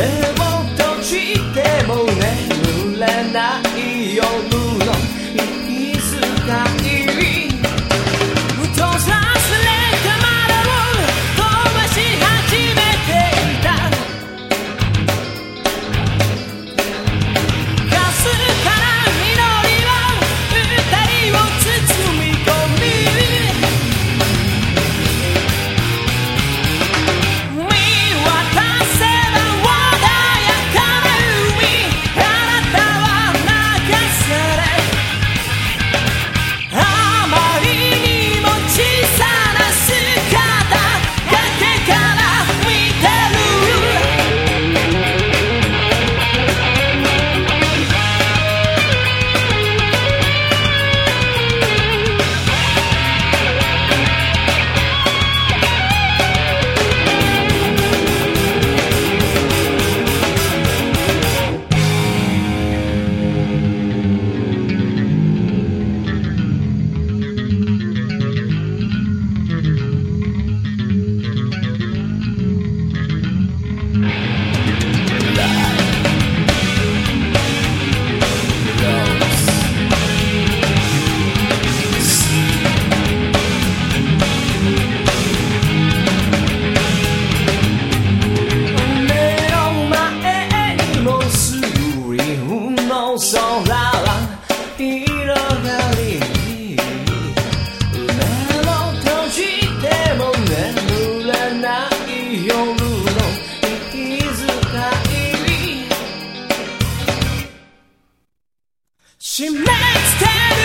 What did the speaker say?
Yeah. she makes time